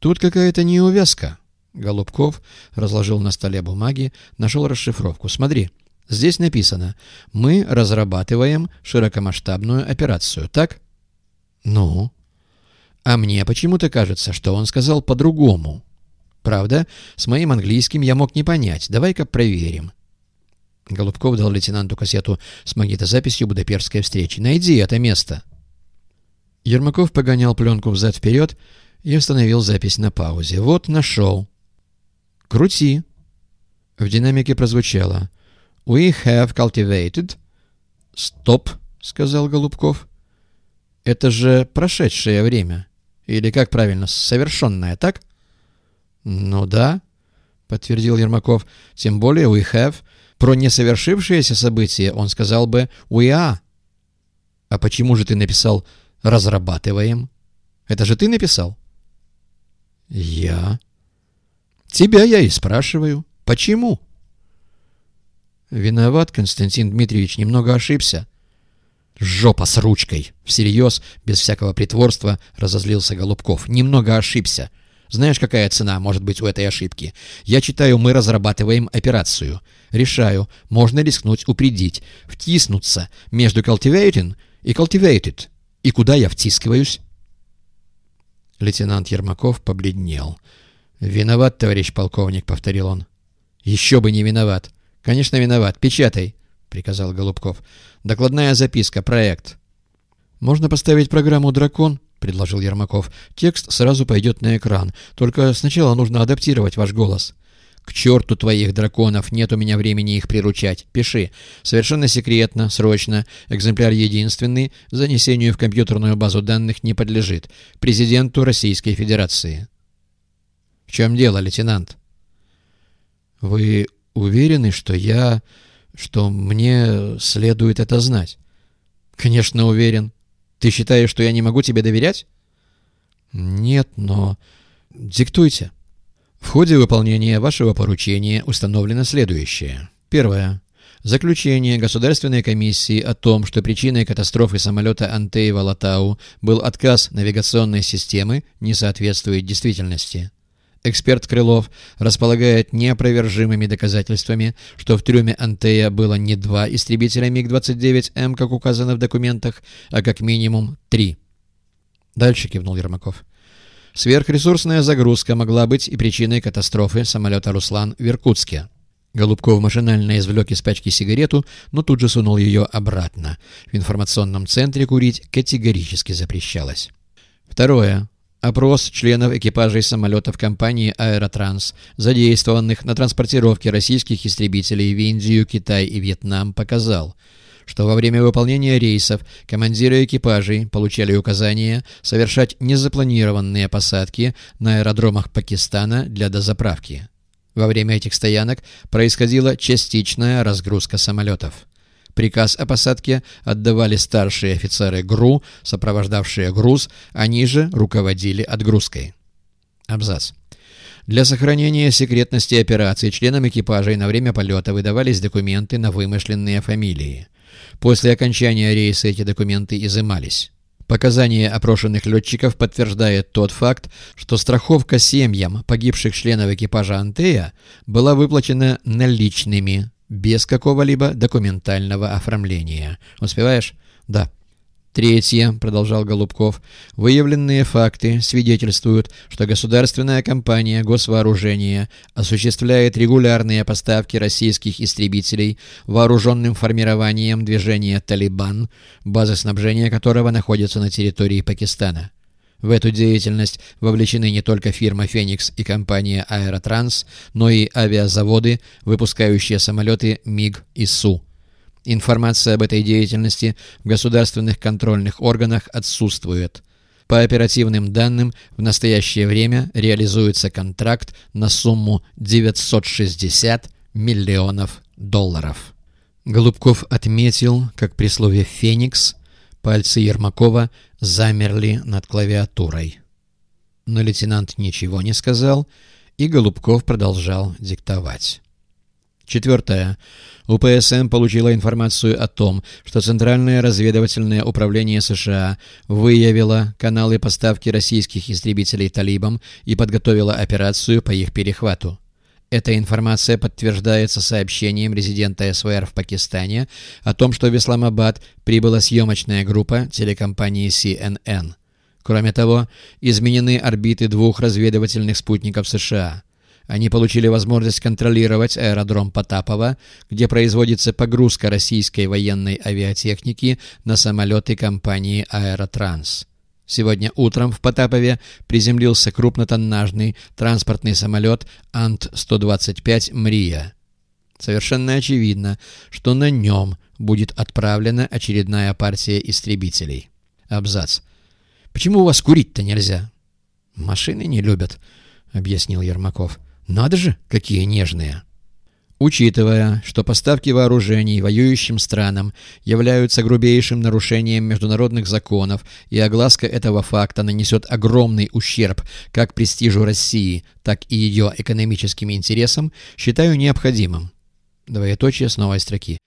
«Тут какая-то неувязка». Голубков разложил на столе бумаги, нашел расшифровку. «Смотри, здесь написано «Мы разрабатываем широкомасштабную операцию», так?» «Ну?» «А мне почему-то кажется, что он сказал по-другому». «Правда? С моим английским я мог не понять. Давай-ка проверим». Голубков дал лейтенанту кассету с магнитозаписью Будапештской встречи. «Найди это место». Ермаков погонял пленку взад-вперед и остановил запись на паузе. «Вот, нашел». «Крути». В динамике прозвучало. «We have cultivated». «Стоп», — сказал Голубков. «Это же прошедшее время. Или, как правильно, совершенное, так?» «Ну да», — подтвердил Ермаков. «Тем более we have». Про несовершившееся событие он сказал бы «we are». «А почему же ты написал «разрабатываем»? Это же ты написал?» «Я». «Тебя я и спрашиваю. Почему?» «Виноват, Константин Дмитриевич, немного ошибся». «Жопа с ручкой!» Всерьез, без всякого притворства, разозлился Голубков. «Немного ошибся. Знаешь, какая цена может быть у этой ошибки? Я читаю, мы разрабатываем операцию. Решаю, можно рискнуть упредить, втиснуться между cultivating и cultivated. И куда я втискиваюсь?» Лейтенант Ермаков побледнел. «Виноват, товарищ полковник», — повторил он. «Еще бы не виноват. Конечно, виноват. Печатай», — приказал Голубков. «Докладная записка, проект». «Можно поставить программу «Дракон»?» — предложил Ермаков. «Текст сразу пойдет на экран. Только сначала нужно адаптировать ваш голос». «К черту твоих драконов! Нет у меня времени их приручать. Пиши. Совершенно секретно, срочно. Экземпляр единственный. Занесению в компьютерную базу данных не подлежит. Президенту Российской Федерации». «В чем дело, лейтенант?» «Вы уверены, что я... что мне следует это знать?» «Конечно, уверен. Ты считаешь, что я не могу тебе доверять?» «Нет, но... диктуйте». В ходе выполнения вашего поручения установлено следующее. Первое. Заключение Государственной комиссии о том, что причиной катастрофы самолета Антеева-Латау был отказ навигационной системы, не соответствует действительности. Эксперт Крылов располагает неопровержимыми доказательствами, что в трюме Антея было не два истребителя МиГ-29М, как указано в документах, а как минимум три. Дальше кивнул Ермаков. Сверхресурсная загрузка могла быть и причиной катастрофы самолета «Руслан» в Иркутске. Голубков машинально извлек из пачки сигарету, но тут же сунул ее обратно. В информационном центре курить категорически запрещалось. Второе. Опрос членов экипажей самолетов компании «Аэротранс», задействованных на транспортировке российских истребителей в Индию, Китай и Вьетнам, показал – что во время выполнения рейсов командиры экипажей получали указания совершать незапланированные посадки на аэродромах Пакистана для дозаправки. Во время этих стоянок происходила частичная разгрузка самолетов. Приказ о посадке отдавали старшие офицеры ГРУ, сопровождавшие груз, они же руководили отгрузкой. Абзац. Для сохранения секретности операции членам экипажей на время полета выдавались документы на вымышленные фамилии. После окончания рейса эти документы изымались. Показания опрошенных летчиков подтверждает тот факт, что страховка семьям погибших членов экипажа «Антея» была выплачена наличными, без какого-либо документального оформления. Успеваешь? Да. Третье, продолжал Голубков, выявленные факты свидетельствуют, что государственная компания госвооружения осуществляет регулярные поставки российских истребителей вооруженным формированием движения «Талибан», база снабжения которого находится на территории Пакистана. В эту деятельность вовлечены не только фирма «Феникс» и компания «Аэротранс», но и авиазаводы, выпускающие самолеты МиГ и Су. Информация об этой деятельности в государственных контрольных органах отсутствует. По оперативным данным, в настоящее время реализуется контракт на сумму 960 миллионов долларов. Голубков отметил, как при слове «Феникс» пальцы Ермакова замерли над клавиатурой. Но лейтенант ничего не сказал, и Голубков продолжал диктовать. Четвертое. УПСМ получила информацию о том, что Центральное разведывательное управление США выявило каналы поставки российских истребителей талибам и подготовило операцию по их перехвату. Эта информация подтверждается сообщением резидента СВР в Пакистане о том, что в Исламабад прибыла съемочная группа телекомпании CNN. Кроме того, изменены орбиты двух разведывательных спутников США – они получили возможность контролировать аэродром Потапова, где производится погрузка российской военной авиатехники на самолеты компании «Аэротранс». Сегодня утром в Потапове приземлился крупнотоннажный транспортный самолет Ант-125 «Мрия». Совершенно очевидно, что на нем будет отправлена очередная партия истребителей. Абзац. «Почему у вас курить-то нельзя?» «Машины не любят», — объяснил Ермаков. Надо же, какие нежные! Учитывая, что поставки вооружений воюющим странам являются грубейшим нарушением международных законов, и огласка этого факта нанесет огромный ущерб как престижу России, так и ее экономическим интересам, считаю необходимым. Двоеточие с новой строки.